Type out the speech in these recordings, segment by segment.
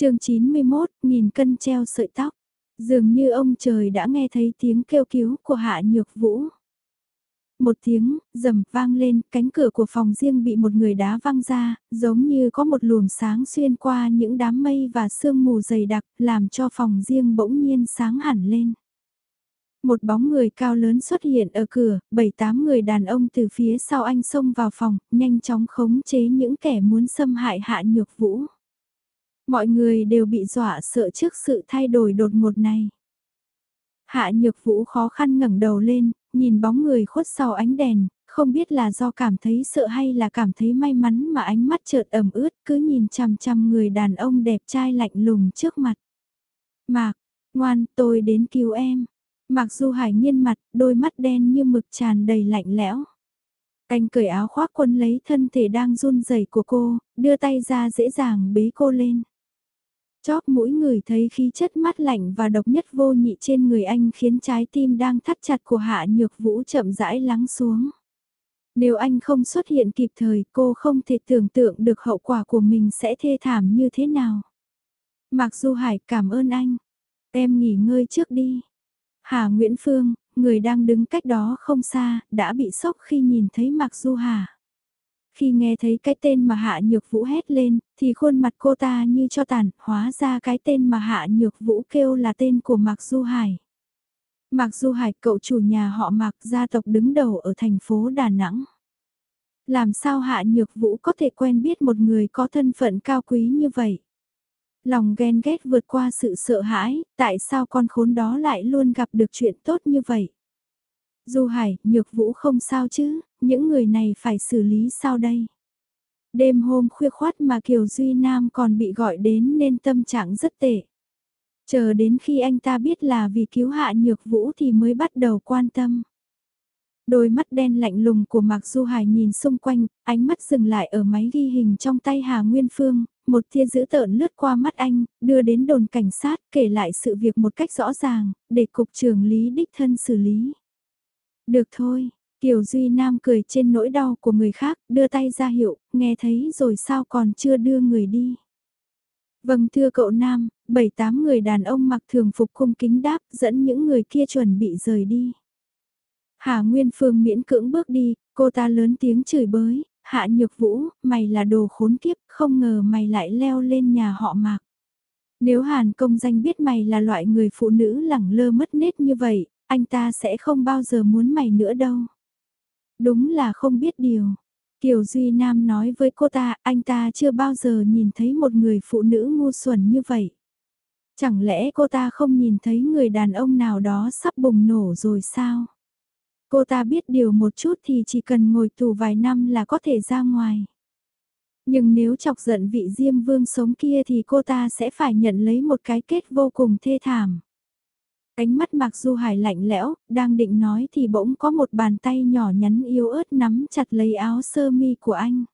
chương 91, nghìn cân treo sợi tóc. Dường như ông trời đã nghe thấy tiếng kêu cứu của Hạ Nhược Vũ. Một tiếng, rầm vang lên, cánh cửa của phòng riêng bị một người đá văng ra, giống như có một luồng sáng xuyên qua những đám mây và sương mù dày đặc, làm cho phòng riêng bỗng nhiên sáng hẳn lên. Một bóng người cao lớn xuất hiện ở cửa, bảy tám người đàn ông từ phía sau anh xông vào phòng, nhanh chóng khống chế những kẻ muốn xâm hại hạ nhược vũ. Mọi người đều bị dọa sợ trước sự thay đổi đột ngột này. Hạ nhược vũ khó khăn ngẩng đầu lên, nhìn bóng người khuất sau ánh đèn, không biết là do cảm thấy sợ hay là cảm thấy may mắn mà ánh mắt chợt ẩm ướt cứ nhìn chằm chằm người đàn ông đẹp trai lạnh lùng trước mặt. Mạc, ngoan tôi đến cứu em. Mặc dù hải nghiên mặt, đôi mắt đen như mực tràn đầy lạnh lẽo. Anh cởi áo khoác quân lấy thân thể đang run rẩy của cô, đưa tay ra dễ dàng bế cô lên. Chóp mũi người thấy khí chất mát lạnh và độc nhất vô nhị trên người anh khiến trái tim đang thắt chặt của Hạ Nhược Vũ chậm rãi lắng xuống. Nếu anh không xuất hiện kịp thời cô không thể tưởng tượng được hậu quả của mình sẽ thê thảm như thế nào. Mặc dù Hải cảm ơn anh. Em nghỉ ngơi trước đi. Hà Nguyễn Phương, người đang đứng cách đó không xa, đã bị sốc khi nhìn thấy Mạc Du Hà. Khi nghe thấy cái tên mà Hạ Nhược Vũ hét lên, thì khuôn mặt cô ta như cho tàn, hóa ra cái tên mà Hạ Nhược Vũ kêu là tên của Mạc Du Hải. Mạc Du Hải cậu chủ nhà họ Mạc gia tộc đứng đầu ở thành phố Đà Nẵng. Làm sao Hạ Nhược Vũ có thể quen biết một người có thân phận cao quý như vậy? Lòng ghen ghét vượt qua sự sợ hãi, tại sao con khốn đó lại luôn gặp được chuyện tốt như vậy? Du Hải, Nhược Vũ không sao chứ, những người này phải xử lý sao đây? Đêm hôm khuya khoát mà Kiều Duy Nam còn bị gọi đến nên tâm trạng rất tệ. Chờ đến khi anh ta biết là vì cứu hạ Nhược Vũ thì mới bắt đầu quan tâm. Đôi mắt đen lạnh lùng của Mạc Du Hải nhìn xung quanh, ánh mắt dừng lại ở máy ghi hình trong tay Hà Nguyên Phương, một tia dữ tợn lướt qua mắt anh, đưa đến đồn cảnh sát kể lại sự việc một cách rõ ràng, để cục trưởng Lý đích thân xử lý. Được thôi, Kiều Duy Nam cười trên nỗi đau của người khác, đưa tay ra hiệu, nghe thấy rồi sao còn chưa đưa người đi. Vâng thưa cậu Nam, bảy tám người đàn ông mặc thường phục cung kính đáp dẫn những người kia chuẩn bị rời đi. Hà Nguyên Phương miễn cưỡng bước đi, cô ta lớn tiếng chửi bới, hạ nhược vũ, mày là đồ khốn kiếp, không ngờ mày lại leo lên nhà họ mạc. Nếu Hàn công danh biết mày là loại người phụ nữ lẳng lơ mất nết như vậy, anh ta sẽ không bao giờ muốn mày nữa đâu. Đúng là không biết điều. Kiều Duy Nam nói với cô ta, anh ta chưa bao giờ nhìn thấy một người phụ nữ ngu xuẩn như vậy. Chẳng lẽ cô ta không nhìn thấy người đàn ông nào đó sắp bùng nổ rồi sao? Cô ta biết điều một chút thì chỉ cần ngồi tù vài năm là có thể ra ngoài. Nhưng nếu chọc giận vị Diêm Vương sống kia thì cô ta sẽ phải nhận lấy một cái kết vô cùng thê thảm. Ánh mắt Mạc Du Hải lạnh lẽo, đang định nói thì bỗng có một bàn tay nhỏ nhắn yếu ớt nắm chặt lấy áo sơ mi của anh.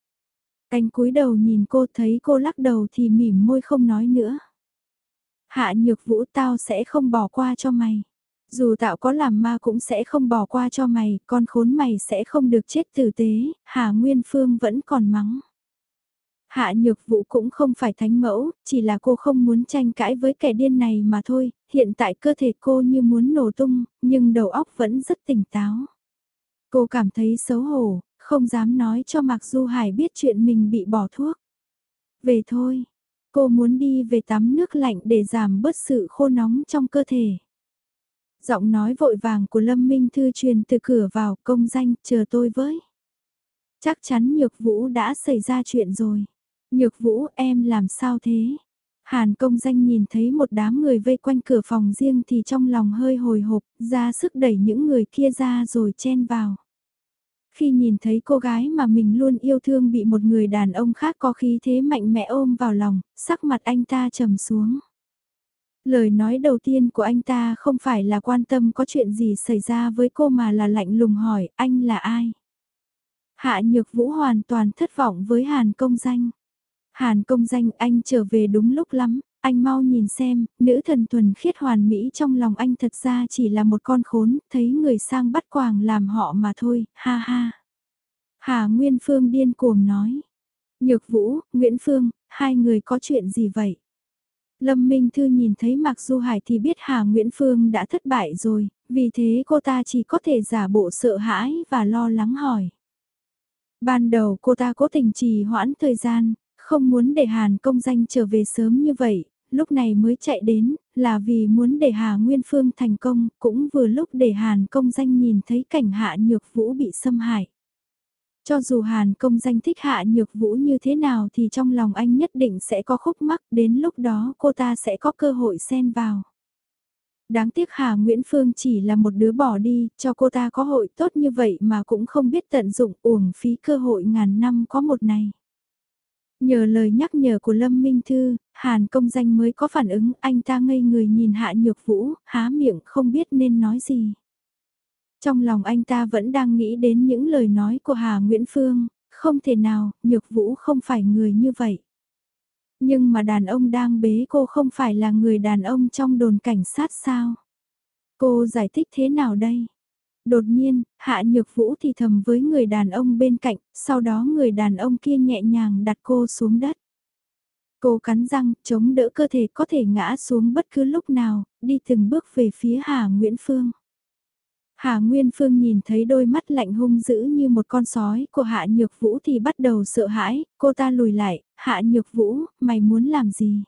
Anh cúi đầu nhìn cô thấy cô lắc đầu thì mỉm môi không nói nữa. Hạ nhược vũ tao sẽ không bỏ qua cho mày. Dù tạo có làm ma cũng sẽ không bỏ qua cho mày, con khốn mày sẽ không được chết tử tế, Hà Nguyên Phương vẫn còn mắng. Hạ nhược vụ cũng không phải thánh mẫu, chỉ là cô không muốn tranh cãi với kẻ điên này mà thôi, hiện tại cơ thể cô như muốn nổ tung, nhưng đầu óc vẫn rất tỉnh táo. Cô cảm thấy xấu hổ, không dám nói cho Mạc Du Hải biết chuyện mình bị bỏ thuốc. Về thôi, cô muốn đi về tắm nước lạnh để giảm bớt sự khô nóng trong cơ thể. Giọng nói vội vàng của Lâm Minh Thư truyền từ cửa vào công danh chờ tôi với. Chắc chắn Nhược Vũ đã xảy ra chuyện rồi. Nhược Vũ em làm sao thế? Hàn công danh nhìn thấy một đám người vây quanh cửa phòng riêng thì trong lòng hơi hồi hộp, ra sức đẩy những người kia ra rồi chen vào. Khi nhìn thấy cô gái mà mình luôn yêu thương bị một người đàn ông khác có khí thế mạnh mẽ ôm vào lòng, sắc mặt anh ta trầm xuống. Lời nói đầu tiên của anh ta không phải là quan tâm có chuyện gì xảy ra với cô mà là lạnh lùng hỏi anh là ai. Hạ Nhược Vũ hoàn toàn thất vọng với Hàn công danh. Hàn công danh anh trở về đúng lúc lắm, anh mau nhìn xem, nữ thần thuần khiết hoàn mỹ trong lòng anh thật ra chỉ là một con khốn, thấy người sang bắt quàng làm họ mà thôi, ha ha. Hà Nguyên Phương điên cuồng nói. Nhược Vũ, Nguyễn Phương, hai người có chuyện gì vậy? Lâm Minh Thư nhìn thấy Mạc Du Hải thì biết Hà Nguyễn Phương đã thất bại rồi, vì thế cô ta chỉ có thể giả bộ sợ hãi và lo lắng hỏi. Ban đầu cô ta cố tình trì hoãn thời gian, không muốn để Hàn công danh trở về sớm như vậy, lúc này mới chạy đến, là vì muốn để Hà Nguyên Phương thành công, cũng vừa lúc để Hàn công danh nhìn thấy cảnh hạ nhược vũ bị xâm hại. Cho dù Hàn công danh thích hạ nhược vũ như thế nào thì trong lòng anh nhất định sẽ có khúc mắc, đến lúc đó cô ta sẽ có cơ hội xen vào. Đáng tiếc Hà Nguyễn Phương chỉ là một đứa bỏ đi, cho cô ta có hội tốt như vậy mà cũng không biết tận dụng uổng phí cơ hội ngàn năm có một này. Nhờ lời nhắc nhở của Lâm Minh Thư, Hàn công danh mới có phản ứng, anh ta ngây người nhìn Hạ Nhược Vũ, há miệng không biết nên nói gì. Trong lòng anh ta vẫn đang nghĩ đến những lời nói của Hà Nguyễn Phương, không thể nào, Nhược Vũ không phải người như vậy. Nhưng mà đàn ông đang bế cô không phải là người đàn ông trong đồn cảnh sát sao? Cô giải thích thế nào đây? Đột nhiên, Hạ Nhược Vũ thì thầm với người đàn ông bên cạnh, sau đó người đàn ông kia nhẹ nhàng đặt cô xuống đất. Cô cắn răng, chống đỡ cơ thể có thể ngã xuống bất cứ lúc nào, đi từng bước về phía Hà Nguyễn Phương. Hà Nguyên Phương nhìn thấy đôi mắt lạnh hung dữ như một con sói của Hạ Nhược Vũ thì bắt đầu sợ hãi, cô ta lùi lại, Hạ Nhược Vũ, mày muốn làm gì?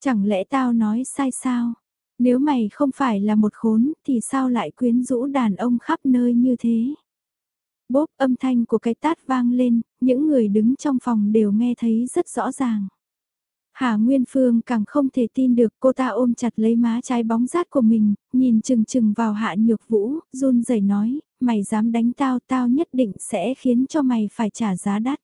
Chẳng lẽ tao nói sai sao? Nếu mày không phải là một khốn thì sao lại quyến rũ đàn ông khắp nơi như thế? Bốp âm thanh của cái tát vang lên, những người đứng trong phòng đều nghe thấy rất rõ ràng. Hà Nguyên Phương càng không thể tin được cô ta ôm chặt lấy má trái bóng rát của mình, nhìn chừng chừng vào hạ nhược vũ, run rẩy nói, mày dám đánh tao tao nhất định sẽ khiến cho mày phải trả giá đắt.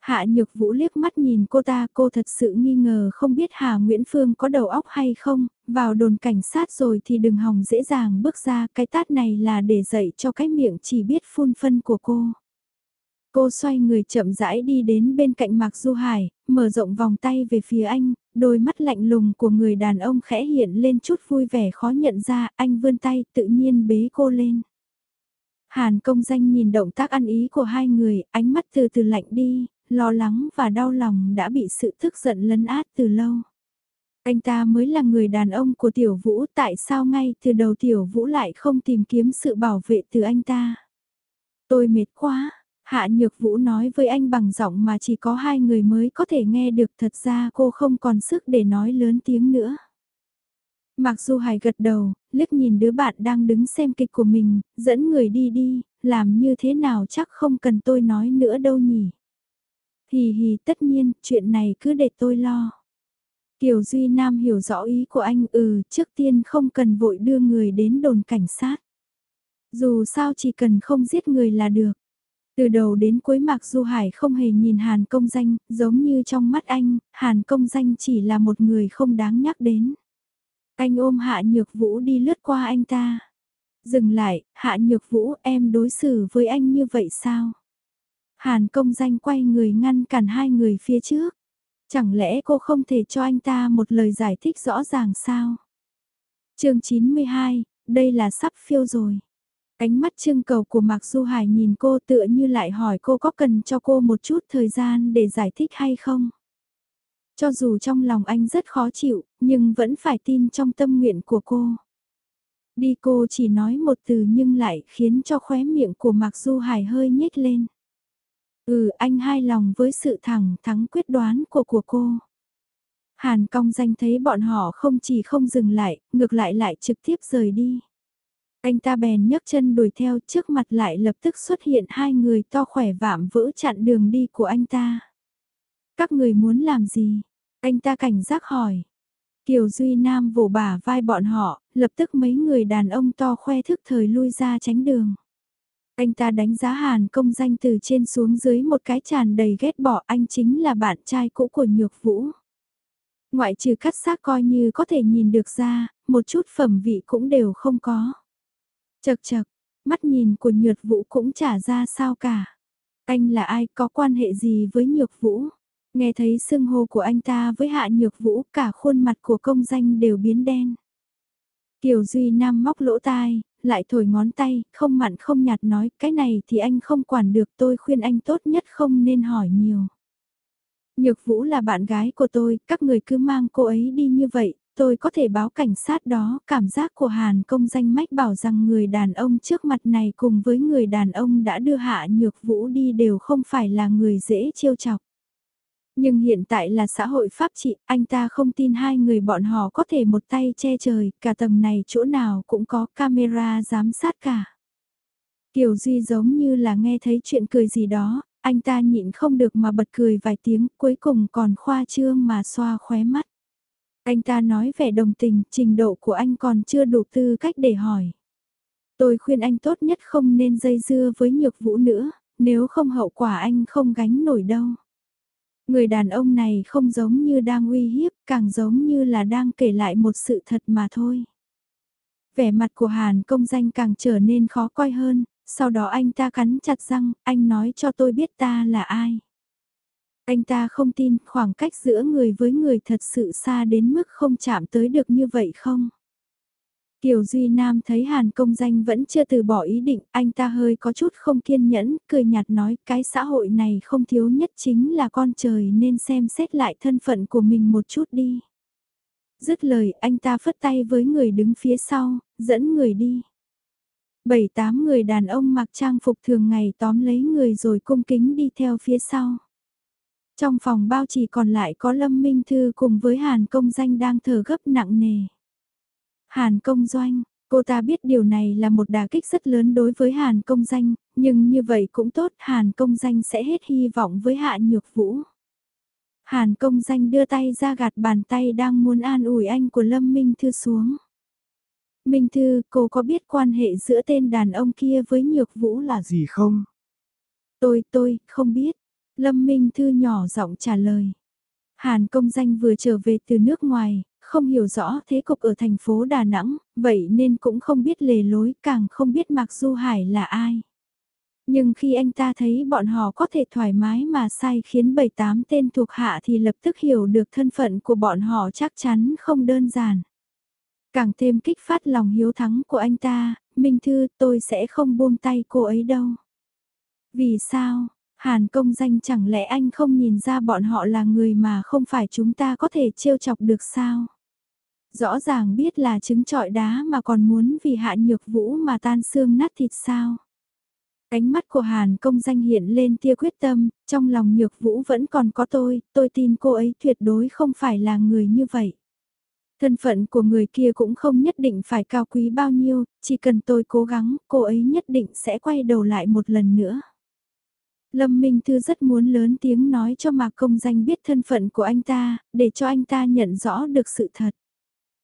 Hạ nhược vũ liếc mắt nhìn cô ta cô thật sự nghi ngờ không biết Hà Nguyễn Phương có đầu óc hay không, vào đồn cảnh sát rồi thì đừng hòng dễ dàng bước ra cái tát này là để dạy cho cái miệng chỉ biết phun phân của cô. Cô xoay người chậm rãi đi đến bên cạnh Mạc Du Hải, mở rộng vòng tay về phía anh, đôi mắt lạnh lùng của người đàn ông khẽ hiện lên chút vui vẻ khó nhận ra, anh vươn tay tự nhiên bế cô lên. Hàn công danh nhìn động tác ăn ý của hai người, ánh mắt từ từ lạnh đi, lo lắng và đau lòng đã bị sự tức giận lấn át từ lâu. Anh ta mới là người đàn ông của Tiểu Vũ, tại sao ngay từ đầu Tiểu Vũ lại không tìm kiếm sự bảo vệ từ anh ta? Tôi mệt quá, Hạ Nhược Vũ nói với anh bằng giọng mà chỉ có hai người mới có thể nghe được thật ra cô không còn sức để nói lớn tiếng nữa. Mặc dù Hải gật đầu, liếc nhìn đứa bạn đang đứng xem kịch của mình, dẫn người đi đi, làm như thế nào chắc không cần tôi nói nữa đâu nhỉ. Hì hì tất nhiên, chuyện này cứ để tôi lo. Kiều Duy Nam hiểu rõ ý của anh ừ, trước tiên không cần vội đưa người đến đồn cảnh sát. Dù sao chỉ cần không giết người là được. Từ đầu đến cuối Mạc Du Hải không hề nhìn Hàn Công Danh, giống như trong mắt anh, Hàn Công Danh chỉ là một người không đáng nhắc đến. Anh ôm Hạ Nhược Vũ đi lướt qua anh ta. Dừng lại, Hạ Nhược Vũ em đối xử với anh như vậy sao? Hàn Công Danh quay người ngăn cản hai người phía trước. Chẳng lẽ cô không thể cho anh ta một lời giải thích rõ ràng sao? chương 92, đây là sắp phiêu rồi. Ánh mắt trưng cầu của Mạc Du Hải nhìn cô tựa như lại hỏi cô có cần cho cô một chút thời gian để giải thích hay không. Cho dù trong lòng anh rất khó chịu, nhưng vẫn phải tin trong tâm nguyện của cô. Đi cô chỉ nói một từ nhưng lại khiến cho khóe miệng của Mạc Du Hải hơi nhếch lên. Ừ anh hai lòng với sự thẳng thắng quyết đoán của của cô. Hàn cong danh thấy bọn họ không chỉ không dừng lại, ngược lại lại trực tiếp rời đi. Anh ta bèn nhấc chân đuổi theo trước mặt lại lập tức xuất hiện hai người to khỏe vạm vỡ chặn đường đi của anh ta. Các người muốn làm gì? Anh ta cảnh giác hỏi. Kiều Duy Nam vỗ bả vai bọn họ, lập tức mấy người đàn ông to khoe thức thời lui ra tránh đường. Anh ta đánh giá Hàn công danh từ trên xuống dưới một cái tràn đầy ghét bỏ anh chính là bạn trai cũ của Nhược Vũ. Ngoại trừ cắt xác coi như có thể nhìn được ra, một chút phẩm vị cũng đều không có. Chật chật, mắt nhìn của nhược vũ cũng chả ra sao cả. Anh là ai có quan hệ gì với nhược vũ? Nghe thấy sưng hô của anh ta với hạ nhược vũ cả khuôn mặt của công danh đều biến đen. Kiều Duy Nam móc lỗ tai, lại thổi ngón tay, không mặn không nhạt nói cái này thì anh không quản được tôi khuyên anh tốt nhất không nên hỏi nhiều. Nhược Vũ là bạn gái của tôi, các người cứ mang cô ấy đi như vậy, tôi có thể báo cảnh sát đó. Cảm giác của Hàn công danh mách bảo rằng người đàn ông trước mặt này cùng với người đàn ông đã đưa Hạ Nhược Vũ đi đều không phải là người dễ trêu chọc. Nhưng hiện tại là xã hội pháp trị, anh ta không tin hai người bọn họ có thể một tay che trời, cả tầng này chỗ nào cũng có camera giám sát cả. Kiều Duy giống như là nghe thấy chuyện cười gì đó, anh ta nhịn không được mà bật cười vài tiếng, cuối cùng còn khoa trương mà xoa khóe mắt. Anh ta nói vẻ đồng tình, trình độ của anh còn chưa đủ tư cách để hỏi. Tôi khuyên anh tốt nhất không nên dây dưa với nhược vũ nữa, nếu không hậu quả anh không gánh nổi đâu. Người đàn ông này không giống như đang uy hiếp, càng giống như là đang kể lại một sự thật mà thôi. Vẻ mặt của Hàn công danh càng trở nên khó coi hơn, sau đó anh ta cắn chặt răng, anh nói cho tôi biết ta là ai. Anh ta không tin khoảng cách giữa người với người thật sự xa đến mức không chạm tới được như vậy không? Kiều Duy Nam thấy Hàn công danh vẫn chưa từ bỏ ý định, anh ta hơi có chút không kiên nhẫn, cười nhạt nói cái xã hội này không thiếu nhất chính là con trời nên xem xét lại thân phận của mình một chút đi. Dứt lời anh ta phất tay với người đứng phía sau, dẫn người đi. Bảy tám người đàn ông mặc trang phục thường ngày tóm lấy người rồi cung kính đi theo phía sau. Trong phòng bao chỉ còn lại có Lâm Minh Thư cùng với Hàn công danh đang thở gấp nặng nề. Hàn công doanh, cô ta biết điều này là một đả kích rất lớn đối với Hàn công danh, nhưng như vậy cũng tốt Hàn công danh sẽ hết hy vọng với Hạ Nhược Vũ. Hàn công danh đưa tay ra gạt bàn tay đang muốn an ủi anh của Lâm Minh Thư xuống. Minh Thư, cô có biết quan hệ giữa tên đàn ông kia với Nhược Vũ là gì không? Tôi, tôi, không biết. Lâm Minh Thư nhỏ giọng trả lời. Hàn công danh vừa trở về từ nước ngoài, không hiểu rõ thế cục ở thành phố Đà Nẵng, vậy nên cũng không biết lề lối, càng không biết Mạc Du Hải là ai. Nhưng khi anh ta thấy bọn họ có thể thoải mái mà sai khiến bảy tám tên thuộc hạ thì lập tức hiểu được thân phận của bọn họ chắc chắn không đơn giản. Càng thêm kích phát lòng hiếu thắng của anh ta, Minh Thư tôi sẽ không buông tay cô ấy đâu. Vì sao, Hàn công danh chẳng lẽ anh không nhìn ra bọn họ là người mà không phải chúng ta có thể trêu chọc được sao? Rõ ràng biết là trứng trọi đá mà còn muốn vì hạ nhược vũ mà tan xương nát thịt sao? Ánh mắt của Hàn công danh hiện lên tia quyết tâm, trong lòng nhược vũ vẫn còn có tôi, tôi tin cô ấy tuyệt đối không phải là người như vậy. Thân phận của người kia cũng không nhất định phải cao quý bao nhiêu, chỉ cần tôi cố gắng, cô ấy nhất định sẽ quay đầu lại một lần nữa. Lâm Minh Thư rất muốn lớn tiếng nói cho Mạc Công Danh biết thân phận của anh ta, để cho anh ta nhận rõ được sự thật.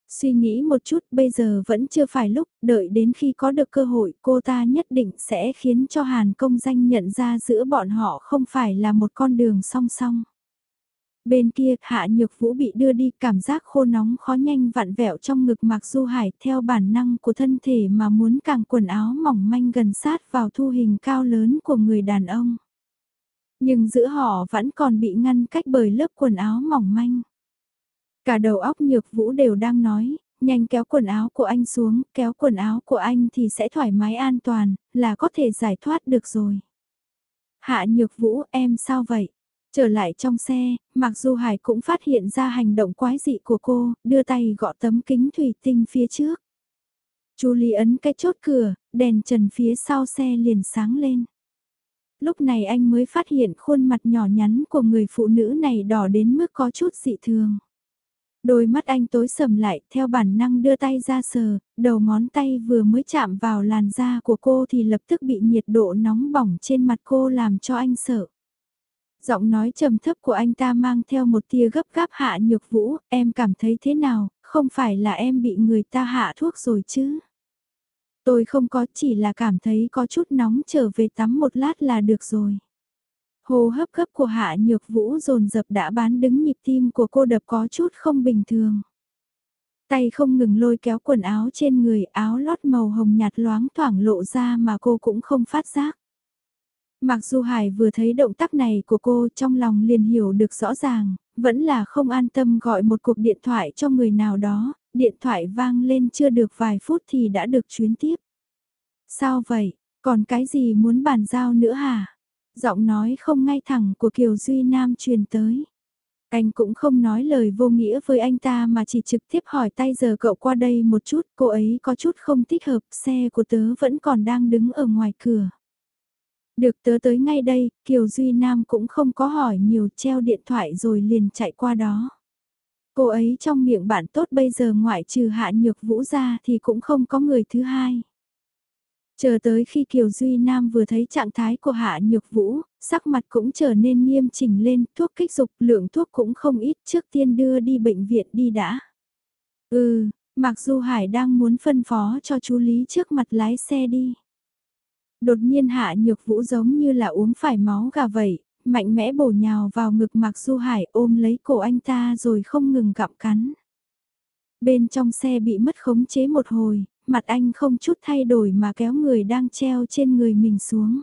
Suy nghĩ một chút bây giờ vẫn chưa phải lúc, đợi đến khi có được cơ hội cô ta nhất định sẽ khiến cho Hàn Công Danh nhận ra giữa bọn họ không phải là một con đường song song. Bên kia Hạ Nhược Vũ bị đưa đi cảm giác khô nóng khó nhanh vặn vẹo trong ngực mặc Du Hải theo bản năng của thân thể mà muốn càng quần áo mỏng manh gần sát vào thu hình cao lớn của người đàn ông. Nhưng giữa họ vẫn còn bị ngăn cách bởi lớp quần áo mỏng manh. Cả đầu óc nhược vũ đều đang nói, nhanh kéo quần áo của anh xuống, kéo quần áo của anh thì sẽ thoải mái an toàn, là có thể giải thoát được rồi. Hạ nhược vũ em sao vậy? Trở lại trong xe, mặc dù Hải cũng phát hiện ra hành động quái dị của cô, đưa tay gõ tấm kính thủy tinh phía trước. Chú Lý ấn cái chốt cửa, đèn trần phía sau xe liền sáng lên. Lúc này anh mới phát hiện khuôn mặt nhỏ nhắn của người phụ nữ này đỏ đến mức có chút dị thường. Đôi mắt anh tối sầm lại theo bản năng đưa tay ra sờ, đầu ngón tay vừa mới chạm vào làn da của cô thì lập tức bị nhiệt độ nóng bỏng trên mặt cô làm cho anh sợ. Giọng nói trầm thấp của anh ta mang theo một tia gấp gáp hạ nhược vũ, em cảm thấy thế nào, không phải là em bị người ta hạ thuốc rồi chứ? Tôi không có chỉ là cảm thấy có chút nóng trở về tắm một lát là được rồi. Hô hấp gấp của hạ nhược vũ dồn dập đã bán đứng nhịp tim của cô đập có chút không bình thường. Tay không ngừng lôi kéo quần áo trên người áo lót màu hồng nhạt loáng thoảng lộ ra mà cô cũng không phát giác. Mặc dù Hải vừa thấy động tác này của cô trong lòng liền hiểu được rõ ràng, vẫn là không an tâm gọi một cuộc điện thoại cho người nào đó, điện thoại vang lên chưa được vài phút thì đã được chuyến tiếp. Sao vậy, còn cái gì muốn bàn giao nữa hả? Giọng nói không ngay thẳng của Kiều Duy Nam truyền tới. Anh cũng không nói lời vô nghĩa với anh ta mà chỉ trực tiếp hỏi tay giờ cậu qua đây một chút, cô ấy có chút không thích hợp, xe của tớ vẫn còn đang đứng ở ngoài cửa. Được tớ tới ngay đây, Kiều Duy Nam cũng không có hỏi nhiều treo điện thoại rồi liền chạy qua đó. Cô ấy trong miệng bạn tốt bây giờ ngoại trừ hạ nhược vũ ra thì cũng không có người thứ hai. Chờ tới khi Kiều Duy Nam vừa thấy trạng thái của Hạ Nhược Vũ, sắc mặt cũng trở nên nghiêm chỉnh lên, thuốc kích dục, lượng thuốc cũng không ít, trước tiên đưa đi bệnh viện đi đã. Ừ, mặc dù Hải đang muốn phân phó cho chú Lý trước mặt lái xe đi. Đột nhiên Hạ Nhược Vũ giống như là uống phải máu gà vậy, mạnh mẽ bổ nhào vào ngực Mạc Du Hải ôm lấy cổ anh ta rồi không ngừng gặm cắn. Bên trong xe bị mất khống chế một hồi, mặt anh không chút thay đổi mà kéo người đang treo trên người mình xuống.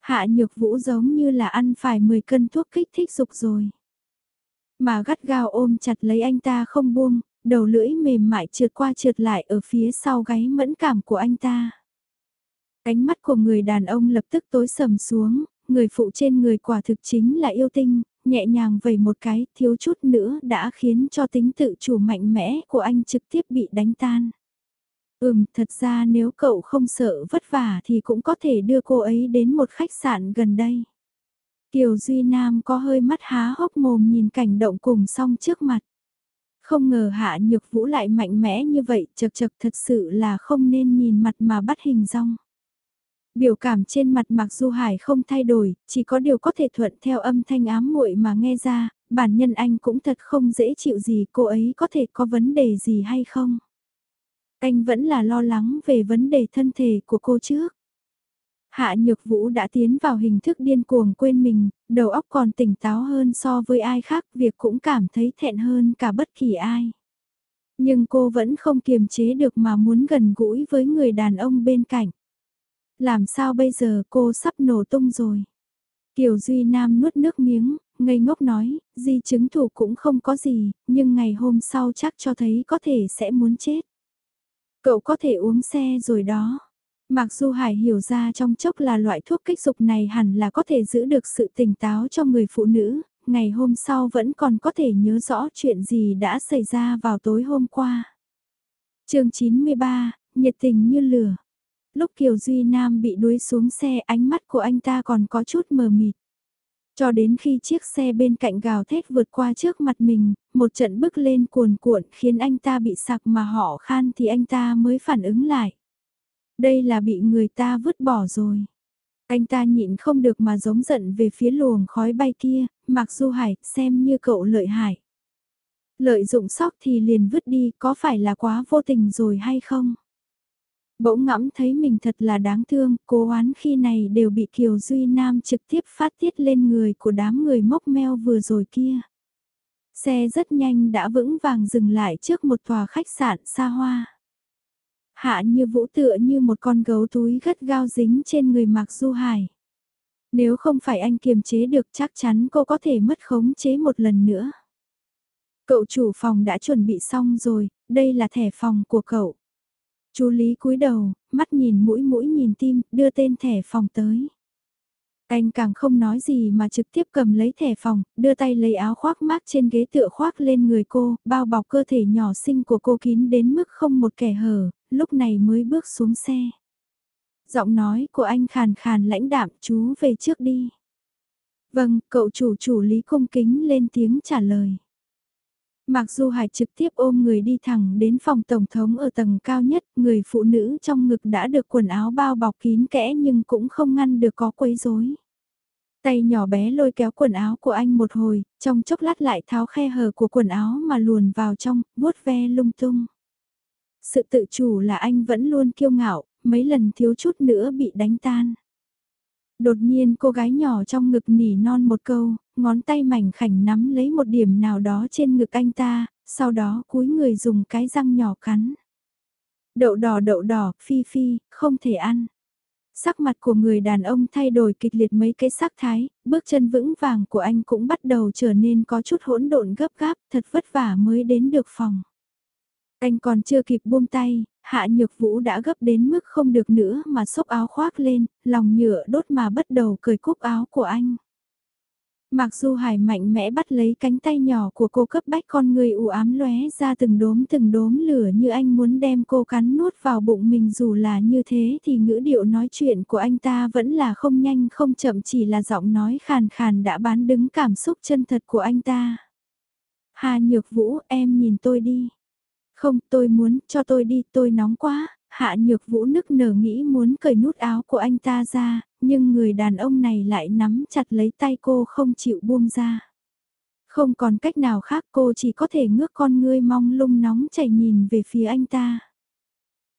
Hạ nhược vũ giống như là ăn phải 10 cân thuốc kích thích dục rồi. Mà gắt gao ôm chặt lấy anh ta không buông, đầu lưỡi mềm mại trượt qua trượt lại ở phía sau gáy mẫn cảm của anh ta. Cánh mắt của người đàn ông lập tức tối sầm xuống, người phụ trên người quả thực chính là yêu tinh, nhẹ nhàng vẩy một cái thiếu chút nữa đã khiến cho tính tự chủ mạnh mẽ của anh trực tiếp bị đánh tan. Ừm, thật ra nếu cậu không sợ vất vả thì cũng có thể đưa cô ấy đến một khách sạn gần đây. Kiều Duy Nam có hơi mắt há hốc mồm nhìn cảnh động cùng song trước mặt. Không ngờ hạ nhược vũ lại mạnh mẽ như vậy, chật chật thật sự là không nên nhìn mặt mà bắt hình rong. Biểu cảm trên mặt Mạc Du Hải không thay đổi, chỉ có điều có thể thuận theo âm thanh ám muội mà nghe ra, bản nhân anh cũng thật không dễ chịu gì, cô ấy có thể có vấn đề gì hay không? Anh vẫn là lo lắng về vấn đề thân thể của cô trước. Hạ Nhược Vũ đã tiến vào hình thức điên cuồng quên mình, đầu óc còn tỉnh táo hơn so với ai khác, việc cũng cảm thấy thẹn hơn cả bất kỳ ai. Nhưng cô vẫn không kiềm chế được mà muốn gần gũi với người đàn ông bên cạnh. Làm sao bây giờ cô sắp nổ tung rồi. Kiều Duy Nam nuốt nước miếng, ngây ngốc nói, di chứng thủ cũng không có gì, nhưng ngày hôm sau chắc cho thấy có thể sẽ muốn chết. Cậu có thể uống xe rồi đó. Mặc dù Hải hiểu ra trong chốc là loại thuốc kích dục này hẳn là có thể giữ được sự tỉnh táo cho người phụ nữ, ngày hôm sau vẫn còn có thể nhớ rõ chuyện gì đã xảy ra vào tối hôm qua. chương 93, nhiệt tình như lửa. Lúc Kiều Duy Nam bị đuối xuống xe ánh mắt của anh ta còn có chút mờ mịt. Cho đến khi chiếc xe bên cạnh gào thét vượt qua trước mặt mình, một trận bức lên cuồn cuộn khiến anh ta bị sặc mà họ khan thì anh ta mới phản ứng lại. Đây là bị người ta vứt bỏ rồi. Anh ta nhịn không được mà giống giận về phía luồng khói bay kia, mặc dù hải, xem như cậu lợi hại. Lợi dụng sóc thì liền vứt đi, có phải là quá vô tình rồi hay không? Bỗng ngẫm thấy mình thật là đáng thương, cố oán khi này đều bị Kiều Duy Nam trực tiếp phát tiết lên người của đám người mốc meo vừa rồi kia. Xe rất nhanh đã vững vàng dừng lại trước một tòa khách sạn xa hoa. Hạ như vũ tựa như một con gấu túi gắt gao dính trên người Mạc Du Hải. Nếu không phải anh kiềm chế được chắc chắn cô có thể mất khống chế một lần nữa. Cậu chủ phòng đã chuẩn bị xong rồi, đây là thẻ phòng của cậu. Chú Lý cúi đầu, mắt nhìn mũi mũi nhìn tim, đưa tên thẻ phòng tới. Anh càng không nói gì mà trực tiếp cầm lấy thẻ phòng, đưa tay lấy áo khoác mát trên ghế tựa khoác lên người cô, bao bọc cơ thể nhỏ xinh của cô kín đến mức không một kẻ hở, lúc này mới bước xuống xe. Giọng nói của anh khàn khàn lãnh đạm chú về trước đi. Vâng, cậu chủ chủ lý cung kính lên tiếng trả lời. Mặc dù Hải trực tiếp ôm người đi thẳng đến phòng tổng thống ở tầng cao nhất, người phụ nữ trong ngực đã được quần áo bao bọc kín kẽ nhưng cũng không ngăn được có quấy rối. Tay nhỏ bé lôi kéo quần áo của anh một hồi, trong chốc lát lại tháo khe hở của quần áo mà luồn vào trong, vuốt ve lung tung. Sự tự chủ là anh vẫn luôn kiêu ngạo, mấy lần thiếu chút nữa bị đánh tan. Đột nhiên cô gái nhỏ trong ngực nỉ non một câu, ngón tay mảnh khảnh nắm lấy một điểm nào đó trên ngực anh ta, sau đó cúi người dùng cái răng nhỏ cắn. Đậu đỏ đậu đỏ, phi phi, không thể ăn. Sắc mặt của người đàn ông thay đổi kịch liệt mấy cái sắc thái, bước chân vững vàng của anh cũng bắt đầu trở nên có chút hỗn độn gấp gáp, thật vất vả mới đến được phòng. Anh còn chưa kịp buông tay, hạ nhược vũ đã gấp đến mức không được nữa mà xốc áo khoác lên, lòng nhựa đốt mà bắt đầu cởi cúc áo của anh. Mặc dù Hải mạnh mẽ bắt lấy cánh tay nhỏ của cô cấp bách con người u ám lóe ra từng đốm từng đốm lửa như anh muốn đem cô cắn nuốt vào bụng mình dù là như thế thì ngữ điệu nói chuyện của anh ta vẫn là không nhanh không chậm chỉ là giọng nói khàn khàn đã bán đứng cảm xúc chân thật của anh ta. Hà Nhược Vũ em nhìn tôi đi. Không tôi muốn cho tôi đi tôi nóng quá. Hạ Nhược Vũ nức nở nghĩ muốn cởi nút áo của anh ta ra, nhưng người đàn ông này lại nắm chặt lấy tay cô không chịu buông ra. Không còn cách nào khác cô chỉ có thể ngước con ngươi mong lung nóng chảy nhìn về phía anh ta.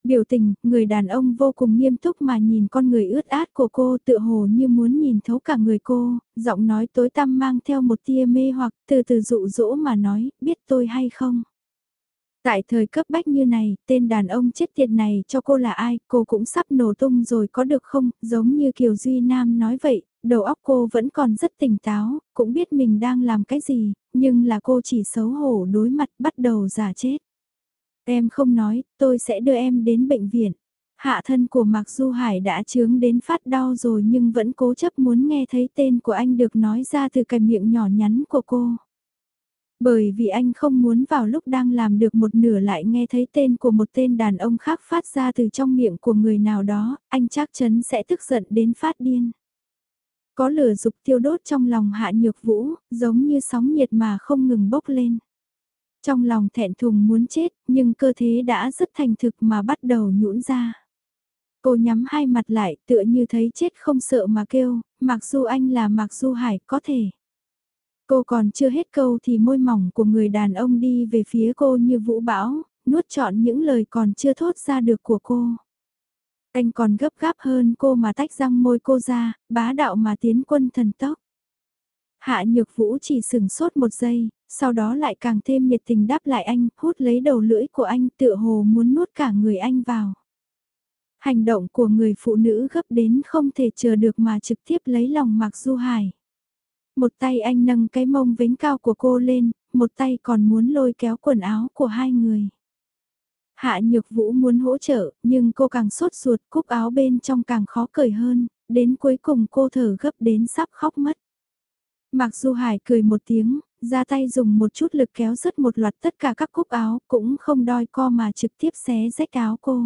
Biểu tình, người đàn ông vô cùng nghiêm túc mà nhìn con người ướt át của cô tự hồ như muốn nhìn thấu cả người cô, giọng nói tối tăm mang theo một tia mê hoặc từ từ dụ dỗ mà nói, biết tôi hay không. Tại thời cấp bách như này, tên đàn ông chết tiệt này cho cô là ai, cô cũng sắp nổ tung rồi có được không, giống như Kiều Duy Nam nói vậy, đầu óc cô vẫn còn rất tỉnh táo, cũng biết mình đang làm cái gì, nhưng là cô chỉ xấu hổ đối mặt bắt đầu giả chết. Em không nói, tôi sẽ đưa em đến bệnh viện. Hạ thân của Mạc Du Hải đã chướng đến phát đau rồi nhưng vẫn cố chấp muốn nghe thấy tên của anh được nói ra từ cái miệng nhỏ nhắn của cô. Bởi vì anh không muốn vào lúc đang làm được một nửa lại nghe thấy tên của một tên đàn ông khác phát ra từ trong miệng của người nào đó, anh chắc chắn sẽ tức giận đến phát điên. Có lửa dục tiêu đốt trong lòng hạ nhược vũ, giống như sóng nhiệt mà không ngừng bốc lên. Trong lòng thẹn thùng muốn chết, nhưng cơ thế đã rất thành thực mà bắt đầu nhũn ra. Cô nhắm hai mặt lại tựa như thấy chết không sợ mà kêu, mặc dù anh là mặc dù hải có thể. Cô còn chưa hết câu thì môi mỏng của người đàn ông đi về phía cô như vũ bão, nuốt trọn những lời còn chưa thốt ra được của cô. Anh còn gấp gáp hơn cô mà tách răng môi cô ra, bá đạo mà tiến quân thần tốc. Hạ nhược vũ chỉ sừng sốt một giây, sau đó lại càng thêm nhiệt tình đáp lại anh, hút lấy đầu lưỡi của anh tựa hồ muốn nuốt cả người anh vào. Hành động của người phụ nữ gấp đến không thể chờ được mà trực tiếp lấy lòng Mạc Du Hải. Một tay anh nâng cái mông vến cao của cô lên, một tay còn muốn lôi kéo quần áo của hai người. Hạ Nhược Vũ muốn hỗ trợ, nhưng cô càng sốt ruột, cúc áo bên trong càng khó cởi hơn, đến cuối cùng cô thở gấp đến sắp khóc mất. Mặc dù Hải cười một tiếng, ra tay dùng một chút lực kéo rất một loạt tất cả các cúc áo, cũng không đòi co mà trực tiếp xé rách áo cô.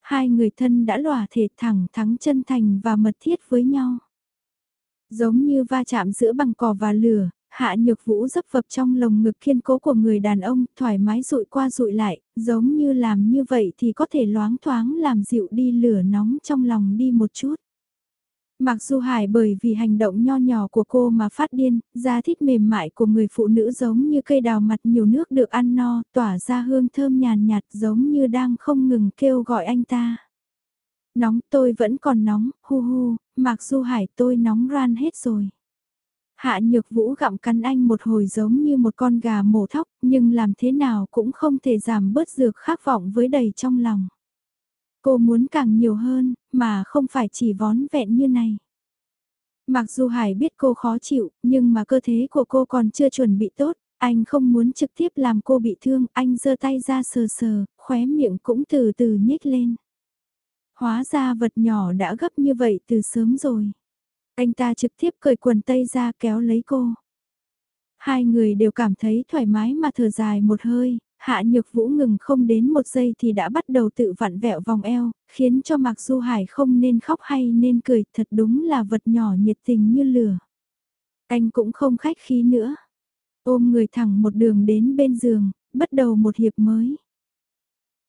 Hai người thân đã lòa thể thẳng thắng chân thành và mật thiết với nhau. Giống như va chạm giữa bằng cỏ và lửa, hạ nhược vũ dấp vập trong lồng ngực kiên cố của người đàn ông, thoải mái rụi qua rụi lại, giống như làm như vậy thì có thể loáng thoáng làm dịu đi lửa nóng trong lòng đi một chút. Mặc dù Hải bởi vì hành động nho nhỏ của cô mà phát điên, da thịt mềm mại của người phụ nữ giống như cây đào mặt nhiều nước được ăn no, tỏa ra hương thơm nhàn nhạt giống như đang không ngừng kêu gọi anh ta. Nóng tôi vẫn còn nóng, hu hu, Mạc Du Hải tôi nóng ran hết rồi. Hạ nhược vũ gặm cắn anh một hồi giống như một con gà mổ thóc, nhưng làm thế nào cũng không thể giảm bớt dược khát vọng với đầy trong lòng. Cô muốn càng nhiều hơn, mà không phải chỉ vón vẹn như này. Mặc dù Hải biết cô khó chịu, nhưng mà cơ thể của cô còn chưa chuẩn bị tốt, anh không muốn trực tiếp làm cô bị thương, anh giơ tay ra sờ sờ, khóe miệng cũng từ từ nhếch lên. Hóa ra vật nhỏ đã gấp như vậy từ sớm rồi. Anh ta trực tiếp cởi quần tây ra kéo lấy cô. Hai người đều cảm thấy thoải mái mà thở dài một hơi, hạ nhược vũ ngừng không đến một giây thì đã bắt đầu tự vặn vẹo vòng eo, khiến cho Mạc Du Hải không nên khóc hay nên cười, thật đúng là vật nhỏ nhiệt tình như lửa. Anh cũng không khách khí nữa. Ôm người thẳng một đường đến bên giường, bắt đầu một hiệp mới.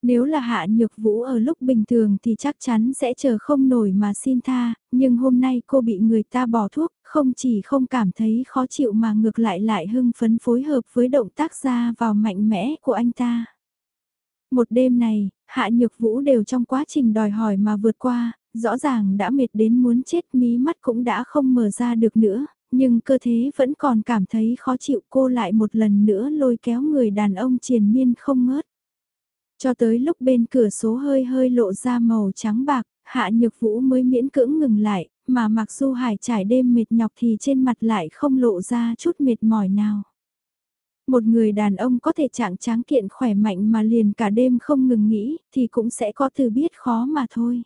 Nếu là hạ nhược vũ ở lúc bình thường thì chắc chắn sẽ chờ không nổi mà xin tha, nhưng hôm nay cô bị người ta bỏ thuốc, không chỉ không cảm thấy khó chịu mà ngược lại lại hưng phấn phối hợp với động tác ra vào mạnh mẽ của anh ta. Một đêm này, hạ nhược vũ đều trong quá trình đòi hỏi mà vượt qua, rõ ràng đã mệt đến muốn chết mí mắt cũng đã không mở ra được nữa, nhưng cơ thể vẫn còn cảm thấy khó chịu cô lại một lần nữa lôi kéo người đàn ông triền miên không ngớt. Cho tới lúc bên cửa số hơi hơi lộ ra màu trắng bạc, hạ nhược vũ mới miễn cưỡng ngừng lại, mà mặc dù hải trải đêm mệt nhọc thì trên mặt lại không lộ ra chút mệt mỏi nào. Một người đàn ông có thể trạng tráng kiện khỏe mạnh mà liền cả đêm không ngừng nghĩ, thì cũng sẽ có từ biết khó mà thôi.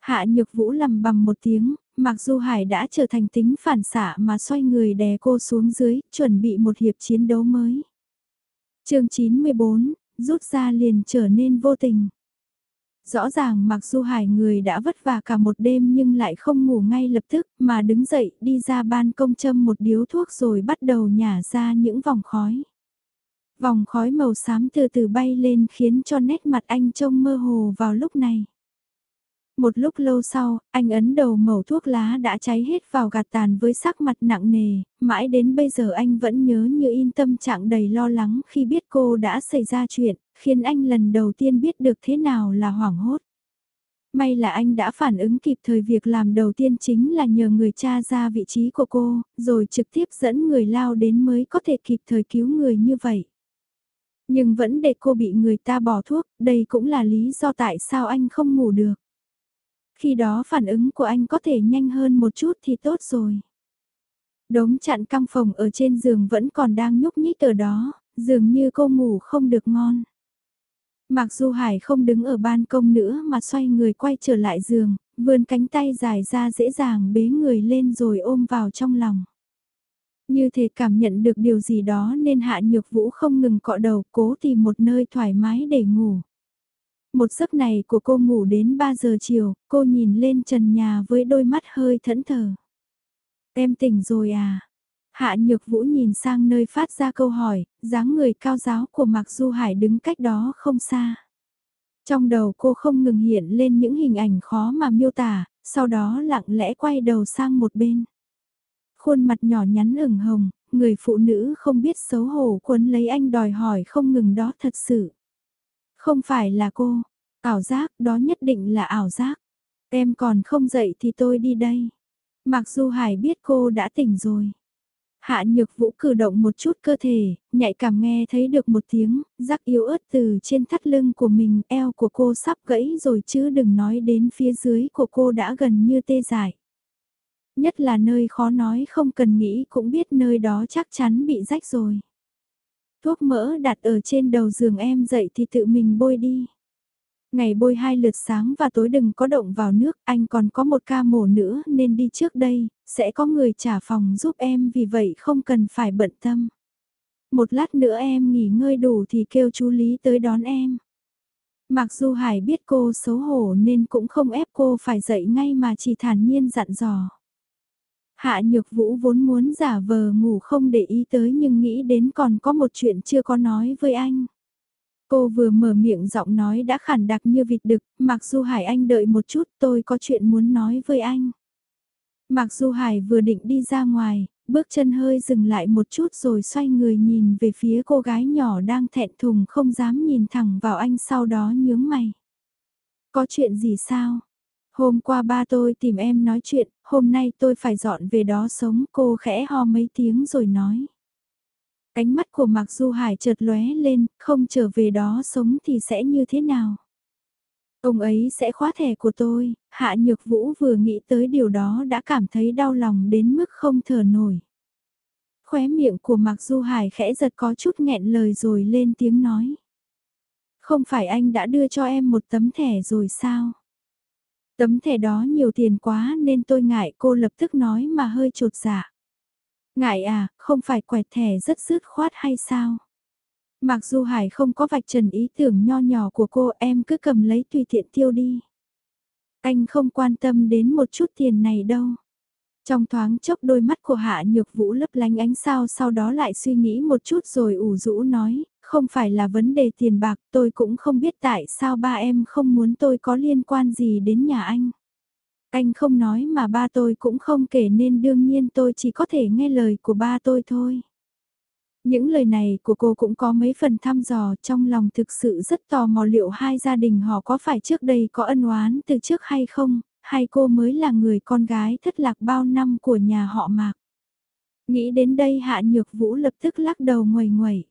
Hạ nhược vũ lầm bầm một tiếng, Mặc dù Hải đã trở thành tính phản xạ mà xoay người đè cô xuống dưới, chuẩn bị một hiệp chiến đấu mới. chương 94, rút ra liền trở nên vô tình. Rõ ràng mặc dù Hải người đã vất vả cả một đêm nhưng lại không ngủ ngay lập tức, mà đứng dậy, đi ra ban công châm một điếu thuốc rồi bắt đầu nhả ra những vòng khói. Vòng khói màu xám từ từ bay lên khiến cho nét mặt anh trông mơ hồ vào lúc này. Một lúc lâu sau, anh ấn đầu mẩu thuốc lá đã cháy hết vào gạt tàn với sắc mặt nặng nề, mãi đến bây giờ anh vẫn nhớ như in tâm trạng đầy lo lắng khi biết cô đã xảy ra chuyện, khiến anh lần đầu tiên biết được thế nào là hoảng hốt. May là anh đã phản ứng kịp thời việc làm đầu tiên chính là nhờ người cha ra vị trí của cô, rồi trực tiếp dẫn người lao đến mới có thể kịp thời cứu người như vậy. Nhưng vẫn để cô bị người ta bỏ thuốc, đây cũng là lý do tại sao anh không ngủ được. Khi đó phản ứng của anh có thể nhanh hơn một chút thì tốt rồi. Đống chặn căng phòng ở trên giường vẫn còn đang nhúc nhích ở đó, dường như cô ngủ không được ngon. Mặc dù Hải không đứng ở ban công nữa mà xoay người quay trở lại giường, vươn cánh tay dài ra dễ dàng bế người lên rồi ôm vào trong lòng. Như thể cảm nhận được điều gì đó nên Hạ Nhược Vũ không ngừng cọ đầu cố tìm một nơi thoải mái để ngủ. Một giấc này của cô ngủ đến 3 giờ chiều, cô nhìn lên trần nhà với đôi mắt hơi thẫn thờ. Em tỉnh rồi à? Hạ Nhược Vũ nhìn sang nơi phát ra câu hỏi, dáng người cao giáo của Mạc Du Hải đứng cách đó không xa. Trong đầu cô không ngừng hiện lên những hình ảnh khó mà miêu tả, sau đó lặng lẽ quay đầu sang một bên. Khuôn mặt nhỏ nhắn ửng hồng, người phụ nữ không biết xấu hổ quấn lấy anh đòi hỏi không ngừng đó thật sự. Không phải là cô, ảo giác đó nhất định là ảo giác. Em còn không dậy thì tôi đi đây. Mặc dù Hải biết cô đã tỉnh rồi. Hạ nhược vũ cử động một chút cơ thể, nhạy cảm nghe thấy được một tiếng, rắc yếu ớt từ trên thắt lưng của mình, eo của cô sắp gãy rồi chứ đừng nói đến phía dưới của cô đã gần như tê dại. Nhất là nơi khó nói không cần nghĩ cũng biết nơi đó chắc chắn bị rách rồi. Thuốc mỡ đặt ở trên đầu giường em dậy thì tự mình bôi đi. Ngày bôi hai lượt sáng và tối đừng có động vào nước, anh còn có một ca mổ nữa nên đi trước đây, sẽ có người trả phòng giúp em vì vậy không cần phải bận tâm. Một lát nữa em nghỉ ngơi đủ thì kêu chú Lý tới đón em. Mặc dù Hải biết cô xấu hổ nên cũng không ép cô phải dậy ngay mà chỉ thản nhiên dặn dò. Hạ Nhược Vũ vốn muốn giả vờ ngủ không để ý tới nhưng nghĩ đến còn có một chuyện chưa có nói với anh. Cô vừa mở miệng giọng nói đã khản đặc như vịt đực, mặc dù Hải Anh đợi một chút tôi có chuyện muốn nói với anh. Mặc dù Hải vừa định đi ra ngoài, bước chân hơi dừng lại một chút rồi xoay người nhìn về phía cô gái nhỏ đang thẹn thùng không dám nhìn thẳng vào anh sau đó nhướng mày. Có chuyện gì sao? Hôm qua ba tôi tìm em nói chuyện, hôm nay tôi phải dọn về đó sống, cô khẽ ho mấy tiếng rồi nói. Cánh mắt của Mạc Du Hải chợt lóe lên, không trở về đó sống thì sẽ như thế nào? Ông ấy sẽ khóa thẻ của tôi, Hạ Nhược Vũ vừa nghĩ tới điều đó đã cảm thấy đau lòng đến mức không thở nổi. Khóe miệng của Mạc Du Hải khẽ giật có chút nghẹn lời rồi lên tiếng nói. Không phải anh đã đưa cho em một tấm thẻ rồi sao? Tấm thẻ đó nhiều tiền quá nên tôi ngại cô lập tức nói mà hơi trột dạ. Ngại à, không phải quẹt thẻ rất dứt khoát hay sao? Mặc dù Hải không có vạch trần ý tưởng nho nhỏ của cô em cứ cầm lấy tùy tiện tiêu đi. Anh không quan tâm đến một chút tiền này đâu. Trong thoáng chốc đôi mắt của Hạ Nhược Vũ lấp lánh ánh sao sau đó lại suy nghĩ một chút rồi ủ rũ nói, không phải là vấn đề tiền bạc tôi cũng không biết tại sao ba em không muốn tôi có liên quan gì đến nhà anh. Anh không nói mà ba tôi cũng không kể nên đương nhiên tôi chỉ có thể nghe lời của ba tôi thôi. Những lời này của cô cũng có mấy phần thăm dò trong lòng thực sự rất tò mò liệu hai gia đình họ có phải trước đây có ân oán từ trước hay không, hay cô mới là người con gái thất lạc bao năm của nhà họ Mạc. Nghĩ đến đây Hạ Nhược Vũ lập tức lắc đầu ngoài ngoài.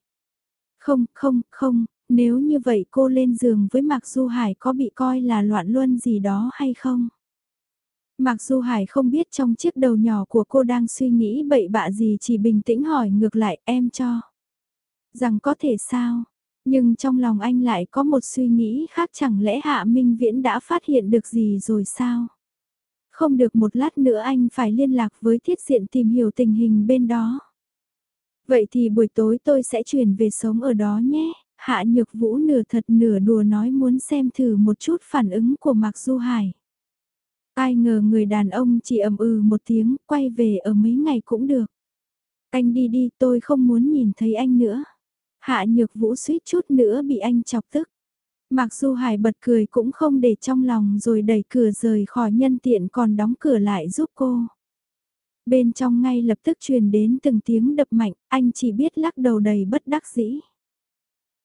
Không, không, không, nếu như vậy cô lên giường với Mạc Du Hải có bị coi là loạn luân gì đó hay không? Mạc Du Hải không biết trong chiếc đầu nhỏ của cô đang suy nghĩ bậy bạ gì chỉ bình tĩnh hỏi ngược lại em cho. Rằng có thể sao? Nhưng trong lòng anh lại có một suy nghĩ khác chẳng lẽ Hạ Minh Viễn đã phát hiện được gì rồi sao? Không được một lát nữa anh phải liên lạc với thiết diện tìm hiểu tình hình bên đó. Vậy thì buổi tối tôi sẽ chuyển về sống ở đó nhé. Hạ Nhược Vũ nửa thật nửa đùa nói muốn xem thử một chút phản ứng của Mạc Du Hải. Ai ngờ người đàn ông chỉ ầm ừ một tiếng, quay về ở mấy ngày cũng được. Anh đi đi, tôi không muốn nhìn thấy anh nữa. Hạ Nhược Vũ suýt chút nữa bị anh chọc tức. Mạc Du Hải bật cười cũng không để trong lòng rồi đẩy cửa rời khỏi nhân tiện còn đóng cửa lại giúp cô. Bên trong ngay lập tức truyền đến từng tiếng đập mạnh, anh chỉ biết lắc đầu đầy bất đắc dĩ.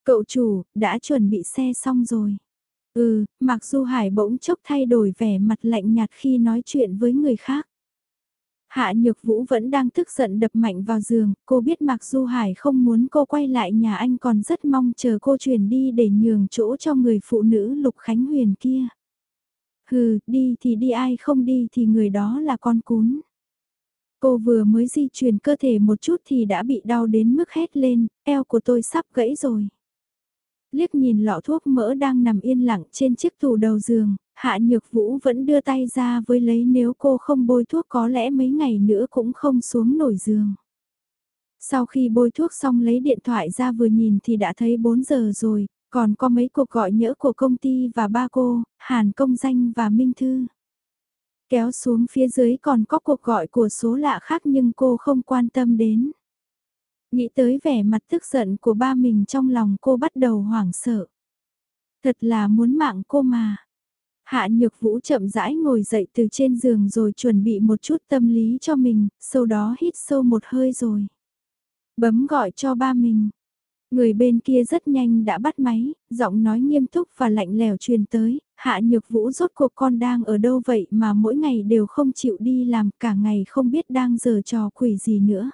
Cậu chủ, đã chuẩn bị xe xong rồi. Ừ, Mạc Du Hải bỗng chốc thay đổi vẻ mặt lạnh nhạt khi nói chuyện với người khác. Hạ Nhược Vũ vẫn đang tức giận đập mạnh vào giường, cô biết Mạc Du Hải không muốn cô quay lại nhà anh còn rất mong chờ cô chuyển đi để nhường chỗ cho người phụ nữ Lục Khánh Huyền kia. Hừ, đi thì đi ai không đi thì người đó là con cún. Cô vừa mới di chuyển cơ thể một chút thì đã bị đau đến mức hét lên, eo của tôi sắp gãy rồi. Liếc nhìn lọ thuốc mỡ đang nằm yên lặng trên chiếc tủ đầu giường, Hạ Nhược Vũ vẫn đưa tay ra với lấy nếu cô không bôi thuốc có lẽ mấy ngày nữa cũng không xuống nổi giường. Sau khi bôi thuốc xong lấy điện thoại ra vừa nhìn thì đã thấy 4 giờ rồi, còn có mấy cuộc gọi nhỡ của công ty và ba cô, Hàn Công Danh và Minh Thư. Kéo xuống phía dưới còn có cuộc gọi của số lạ khác nhưng cô không quan tâm đến. Nghĩ tới vẻ mặt tức giận của ba mình trong lòng cô bắt đầu hoảng sợ. Thật là muốn mạng cô mà. Hạ Nhược Vũ chậm rãi ngồi dậy từ trên giường rồi chuẩn bị một chút tâm lý cho mình, sau đó hít sâu một hơi rồi. Bấm gọi cho ba mình. Người bên kia rất nhanh đã bắt máy, giọng nói nghiêm túc và lạnh lèo truyền tới, Hạ Nhược Vũ rốt cuộc con đang ở đâu vậy mà mỗi ngày đều không chịu đi làm cả ngày không biết đang giờ trò quỷ gì nữa.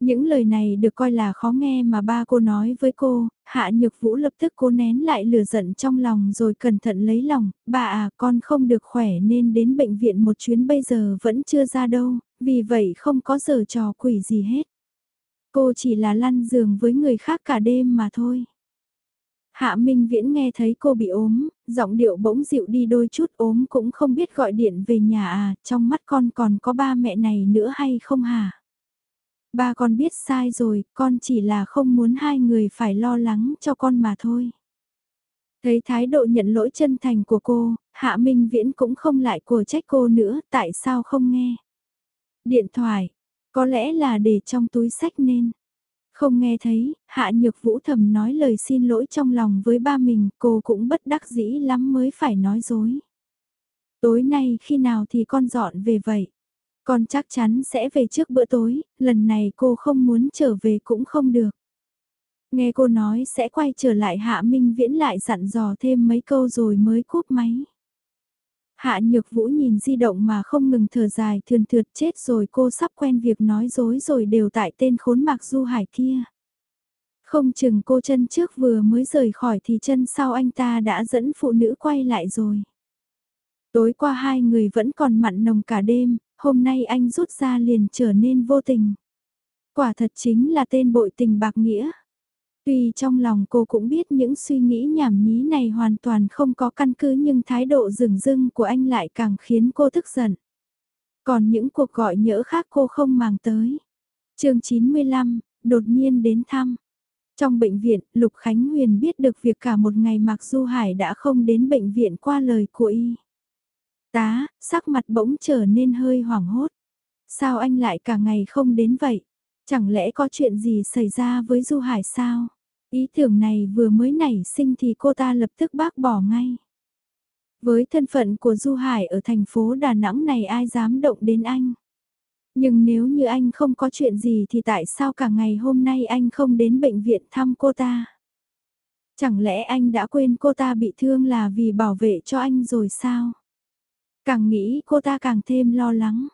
Những lời này được coi là khó nghe mà ba cô nói với cô, Hạ Nhược Vũ lập tức cố nén lại lửa giận trong lòng rồi cẩn thận lấy lòng, bà à con không được khỏe nên đến bệnh viện một chuyến bây giờ vẫn chưa ra đâu, vì vậy không có giờ trò quỷ gì hết. Cô chỉ là lăn giường với người khác cả đêm mà thôi. Hạ Minh Viễn nghe thấy cô bị ốm, giọng điệu bỗng dịu đi đôi chút ốm cũng không biết gọi điện về nhà à, trong mắt con còn có ba mẹ này nữa hay không hả? Ba con biết sai rồi, con chỉ là không muốn hai người phải lo lắng cho con mà thôi. Thấy thái độ nhận lỗi chân thành của cô, Hạ Minh Viễn cũng không lại của trách cô nữa, tại sao không nghe? Điện thoại, có lẽ là để trong túi sách nên. Không nghe thấy, Hạ Nhược Vũ thầm nói lời xin lỗi trong lòng với ba mình, cô cũng bất đắc dĩ lắm mới phải nói dối. Tối nay khi nào thì con dọn về vậy? Con chắc chắn sẽ về trước bữa tối, lần này cô không muốn trở về cũng không được. Nghe cô nói sẽ quay trở lại Hạ Minh Viễn lại dặn dò thêm mấy câu rồi mới cúp máy. Hạ Nhược Vũ nhìn di động mà không ngừng thở dài thườn thượt chết rồi cô sắp quen việc nói dối rồi đều tại tên khốn mạc du hải kia. Không chừng cô chân trước vừa mới rời khỏi thì chân sau anh ta đã dẫn phụ nữ quay lại rồi. Tối qua hai người vẫn còn mặn nồng cả đêm, hôm nay anh rút ra liền trở nên vô tình. Quả thật chính là tên bội tình bạc nghĩa. Tuy trong lòng cô cũng biết những suy nghĩ nhảm nhí này hoàn toàn không có căn cứ nhưng thái độ rừng rưng của anh lại càng khiến cô tức giận. Còn những cuộc gọi nhỡ khác cô không màng tới. chương 95, đột nhiên đến thăm. Trong bệnh viện, Lục Khánh Huyền biết được việc cả một ngày Mạc Du Hải đã không đến bệnh viện qua lời của y. Tá, sắc mặt bỗng trở nên hơi hoảng hốt. Sao anh lại cả ngày không đến vậy? Chẳng lẽ có chuyện gì xảy ra với Du Hải sao? Ý tưởng này vừa mới nảy sinh thì cô ta lập tức bác bỏ ngay. Với thân phận của Du Hải ở thành phố Đà Nẵng này ai dám động đến anh? Nhưng nếu như anh không có chuyện gì thì tại sao cả ngày hôm nay anh không đến bệnh viện thăm cô ta? Chẳng lẽ anh đã quên cô ta bị thương là vì bảo vệ cho anh rồi sao? Càng nghĩ cô ta càng thêm lo lắng.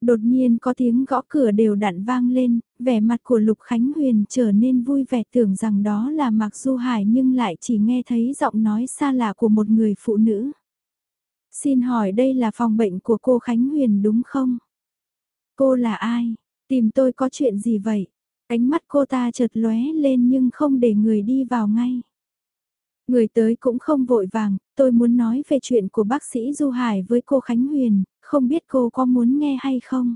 Đột nhiên có tiếng gõ cửa đều đặn vang lên, vẻ mặt của Lục Khánh Huyền trở nên vui vẻ tưởng rằng đó là Mạc Du Hải nhưng lại chỉ nghe thấy giọng nói xa lạ của một người phụ nữ. Xin hỏi đây là phòng bệnh của cô Khánh Huyền đúng không? Cô là ai? Tìm tôi có chuyện gì vậy? Ánh mắt cô ta chợt lóe lên nhưng không để người đi vào ngay. Người tới cũng không vội vàng, tôi muốn nói về chuyện của bác sĩ Du Hải với cô Khánh Huyền, không biết cô có muốn nghe hay không?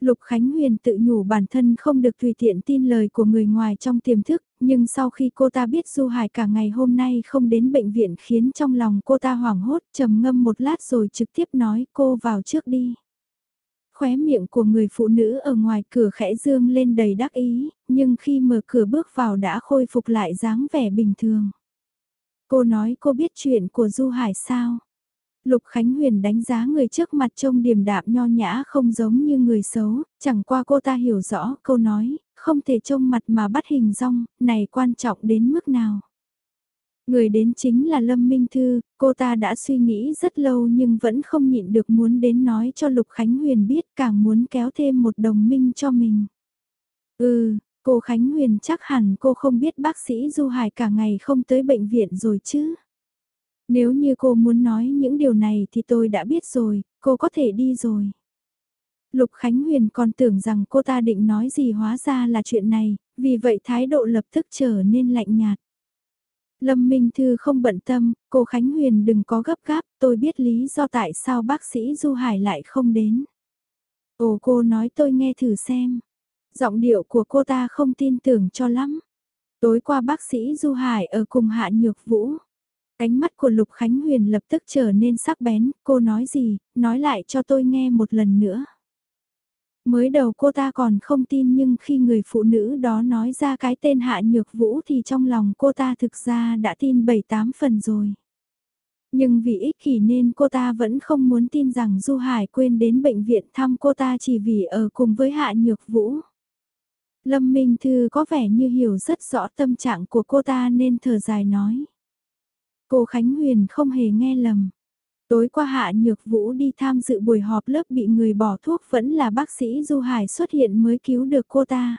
Lục Khánh Huyền tự nhủ bản thân không được tùy tiện tin lời của người ngoài trong tiềm thức, nhưng sau khi cô ta biết Du Hải cả ngày hôm nay không đến bệnh viện khiến trong lòng cô ta hoảng hốt trầm ngâm một lát rồi trực tiếp nói cô vào trước đi. Khóe miệng của người phụ nữ ở ngoài cửa khẽ dương lên đầy đắc ý, nhưng khi mở cửa bước vào đã khôi phục lại dáng vẻ bình thường. Cô nói cô biết chuyện của Du Hải sao? Lục Khánh Huyền đánh giá người trước mặt trông điềm đạm nho nhã không giống như người xấu, chẳng qua cô ta hiểu rõ câu nói, không thể trông mặt mà bắt hình rong, này quan trọng đến mức nào. Người đến chính là Lâm Minh Thư, cô ta đã suy nghĩ rất lâu nhưng vẫn không nhịn được muốn đến nói cho Lục Khánh Huyền biết càng muốn kéo thêm một đồng minh cho mình. Ừ, cô Khánh Huyền chắc hẳn cô không biết bác sĩ Du Hải cả ngày không tới bệnh viện rồi chứ. Nếu như cô muốn nói những điều này thì tôi đã biết rồi, cô có thể đi rồi. Lục Khánh Huyền còn tưởng rằng cô ta định nói gì hóa ra là chuyện này, vì vậy thái độ lập tức trở nên lạnh nhạt. Lâm Minh Thư không bận tâm, cô Khánh Huyền đừng có gấp gáp, tôi biết lý do tại sao bác sĩ Du Hải lại không đến. Ồ cô nói tôi nghe thử xem. Giọng điệu của cô ta không tin tưởng cho lắm. Tối qua bác sĩ Du Hải ở cùng Hạ Nhược Vũ. Ánh mắt của Lục Khánh Huyền lập tức trở nên sắc bén, cô nói gì, nói lại cho tôi nghe một lần nữa. Mới đầu cô ta còn không tin nhưng khi người phụ nữ đó nói ra cái tên Hạ Nhược Vũ thì trong lòng cô ta thực ra đã tin 7-8 phần rồi. Nhưng vì ích kỷ nên cô ta vẫn không muốn tin rằng Du Hải quên đến bệnh viện thăm cô ta chỉ vì ở cùng với Hạ Nhược Vũ. Lâm Minh Thư có vẻ như hiểu rất rõ tâm trạng của cô ta nên thở dài nói. Cô Khánh Huyền không hề nghe lầm. Tối qua Hạ Nhược Vũ đi tham dự buổi họp lớp bị người bỏ thuốc vẫn là bác sĩ Du Hải xuất hiện mới cứu được cô ta.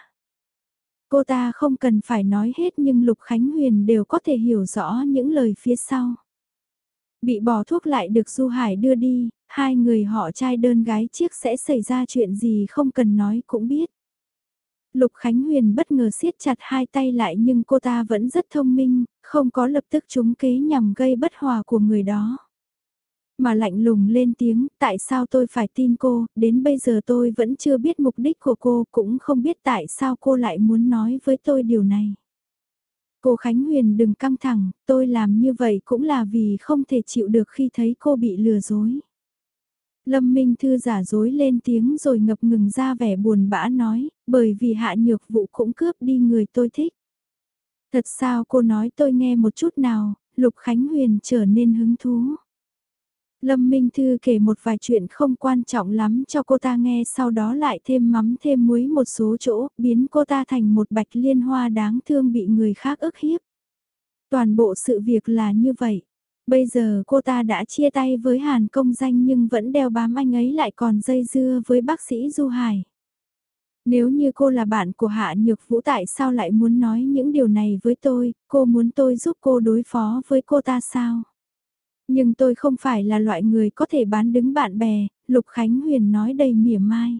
Cô ta không cần phải nói hết nhưng Lục Khánh Huyền đều có thể hiểu rõ những lời phía sau. Bị bỏ thuốc lại được Du Hải đưa đi, hai người họ trai đơn gái chiếc sẽ xảy ra chuyện gì không cần nói cũng biết. Lục Khánh Huyền bất ngờ siết chặt hai tay lại nhưng cô ta vẫn rất thông minh, không có lập tức trúng kế nhằm gây bất hòa của người đó. Mà lạnh lùng lên tiếng, tại sao tôi phải tin cô, đến bây giờ tôi vẫn chưa biết mục đích của cô, cũng không biết tại sao cô lại muốn nói với tôi điều này. Cô Khánh Huyền đừng căng thẳng, tôi làm như vậy cũng là vì không thể chịu được khi thấy cô bị lừa dối. Lâm Minh Thư giả dối lên tiếng rồi ngập ngừng ra vẻ buồn bã nói, bởi vì hạ nhược vụ cũng cướp đi người tôi thích. Thật sao cô nói tôi nghe một chút nào, Lục Khánh Huyền trở nên hứng thú. Lâm Minh Thư kể một vài chuyện không quan trọng lắm cho cô ta nghe sau đó lại thêm mắm thêm muối một số chỗ, biến cô ta thành một bạch liên hoa đáng thương bị người khác ức hiếp. Toàn bộ sự việc là như vậy. Bây giờ cô ta đã chia tay với Hàn công danh nhưng vẫn đeo bám anh ấy lại còn dây dưa với bác sĩ Du Hải. Nếu như cô là bạn của Hạ Nhược Vũ tại sao lại muốn nói những điều này với tôi, cô muốn tôi giúp cô đối phó với cô ta sao? Nhưng tôi không phải là loại người có thể bán đứng bạn bè, Lục Khánh Huyền nói đầy mỉa mai.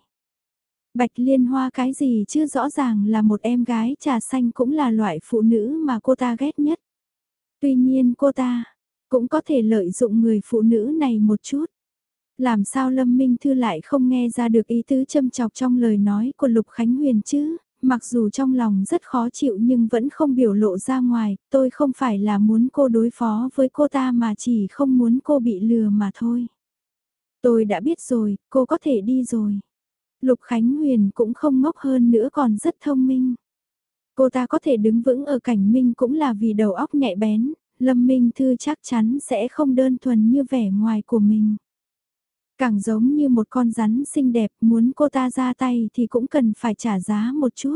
Bạch Liên Hoa cái gì chứ rõ ràng là một em gái trà xanh cũng là loại phụ nữ mà cô ta ghét nhất. Tuy nhiên cô ta cũng có thể lợi dụng người phụ nữ này một chút. Làm sao Lâm Minh Thư lại không nghe ra được ý tứ châm chọc trong lời nói của Lục Khánh Huyền chứ? Mặc dù trong lòng rất khó chịu nhưng vẫn không biểu lộ ra ngoài, tôi không phải là muốn cô đối phó với cô ta mà chỉ không muốn cô bị lừa mà thôi. Tôi đã biết rồi, cô có thể đi rồi. Lục Khánh Huyền cũng không ngốc hơn nữa còn rất thông minh. Cô ta có thể đứng vững ở cảnh minh cũng là vì đầu óc nhạy bén, Lâm Minh Thư chắc chắn sẽ không đơn thuần như vẻ ngoài của mình. Càng giống như một con rắn xinh đẹp muốn cô ta ra tay thì cũng cần phải trả giá một chút.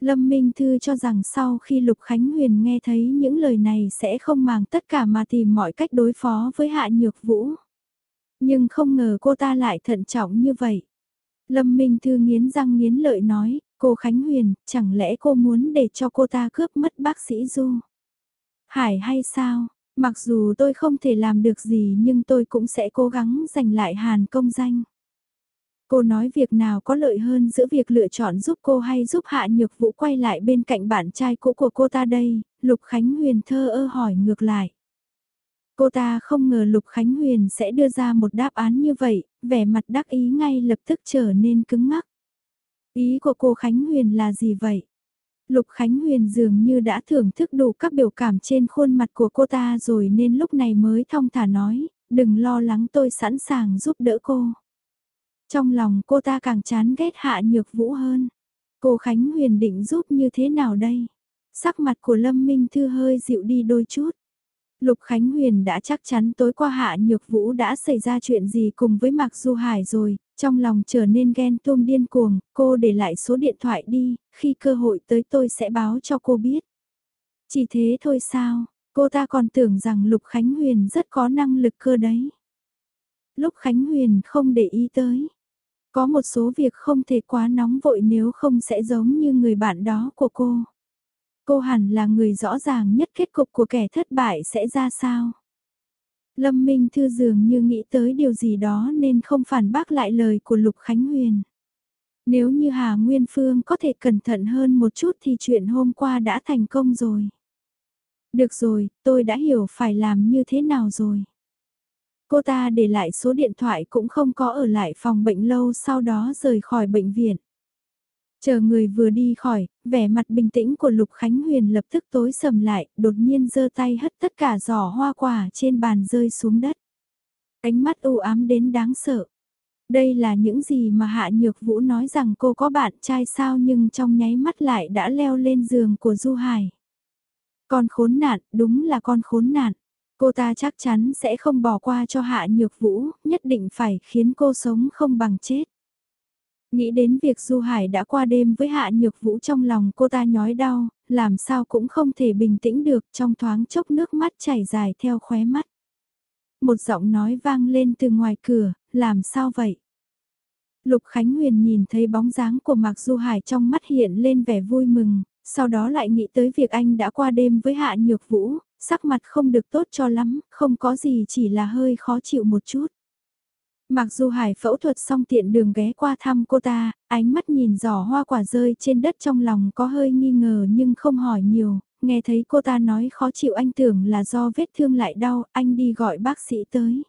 Lâm Minh Thư cho rằng sau khi Lục Khánh Huyền nghe thấy những lời này sẽ không màng tất cả mà tìm mọi cách đối phó với Hạ Nhược Vũ. Nhưng không ngờ cô ta lại thận trọng như vậy. Lâm Minh Thư nghiến răng nghiến lợi nói, cô Khánh Huyền, chẳng lẽ cô muốn để cho cô ta cướp mất bác sĩ Du? Hải hay sao? Mặc dù tôi không thể làm được gì nhưng tôi cũng sẽ cố gắng giành lại hàn công danh. Cô nói việc nào có lợi hơn giữa việc lựa chọn giúp cô hay giúp Hạ Nhược Vũ quay lại bên cạnh bạn trai cũ của cô ta đây, Lục Khánh Huyền thơ ơ hỏi ngược lại. Cô ta không ngờ Lục Khánh Huyền sẽ đưa ra một đáp án như vậy, vẻ mặt đắc ý ngay lập tức trở nên cứng ngắc. Ý của cô Khánh Huyền là gì vậy? Lục Khánh Huyền dường như đã thưởng thức đủ các biểu cảm trên khuôn mặt của cô ta rồi nên lúc này mới thong thả nói, đừng lo lắng tôi sẵn sàng giúp đỡ cô. Trong lòng cô ta càng chán ghét hạ nhược vũ hơn. Cô Khánh Huyền định giúp như thế nào đây? Sắc mặt của Lâm Minh Thư hơi dịu đi đôi chút. Lục Khánh Huyền đã chắc chắn tối qua Hạ Nhược Vũ đã xảy ra chuyện gì cùng với Mạc Du Hải rồi, trong lòng trở nên ghen tuông điên cuồng, cô để lại số điện thoại đi, khi cơ hội tới tôi sẽ báo cho cô biết. Chỉ thế thôi sao, cô ta còn tưởng rằng Lục Khánh Huyền rất có năng lực cơ đấy. Lúc Khánh Huyền không để ý tới. Có một số việc không thể quá nóng vội nếu không sẽ giống như người bạn đó của cô. Cô hẳn là người rõ ràng nhất kết cục của kẻ thất bại sẽ ra sao. Lâm Minh Thư dường như nghĩ tới điều gì đó nên không phản bác lại lời của Lục Khánh Huyền. Nếu như Hà Nguyên Phương có thể cẩn thận hơn một chút thì chuyện hôm qua đã thành công rồi. Được rồi, tôi đã hiểu phải làm như thế nào rồi. Cô ta để lại số điện thoại cũng không có ở lại phòng bệnh lâu sau đó rời khỏi bệnh viện. Chờ người vừa đi khỏi, vẻ mặt bình tĩnh của Lục Khánh Huyền lập tức tối sầm lại, đột nhiên giơ tay hất tất cả giỏ hoa quả trên bàn rơi xuống đất. Ánh mắt u ám đến đáng sợ. Đây là những gì mà Hạ Nhược Vũ nói rằng cô có bạn trai sao nhưng trong nháy mắt lại đã leo lên giường của Du Hải. Con khốn nạn, đúng là con khốn nạn. Cô ta chắc chắn sẽ không bỏ qua cho Hạ Nhược Vũ, nhất định phải khiến cô sống không bằng chết. Nghĩ đến việc Du Hải đã qua đêm với Hạ Nhược Vũ trong lòng cô ta nhói đau, làm sao cũng không thể bình tĩnh được trong thoáng chốc nước mắt chảy dài theo khóe mắt. Một giọng nói vang lên từ ngoài cửa, làm sao vậy? Lục Khánh Huyền nhìn thấy bóng dáng của Mạc Du Hải trong mắt hiện lên vẻ vui mừng, sau đó lại nghĩ tới việc anh đã qua đêm với Hạ Nhược Vũ, sắc mặt không được tốt cho lắm, không có gì chỉ là hơi khó chịu một chút. Mặc dù Hải phẫu thuật xong tiện đường ghé qua thăm cô ta, ánh mắt nhìn giỏ hoa quả rơi trên đất trong lòng có hơi nghi ngờ nhưng không hỏi nhiều, nghe thấy cô ta nói khó chịu anh tưởng là do vết thương lại đau, anh đi gọi bác sĩ tới.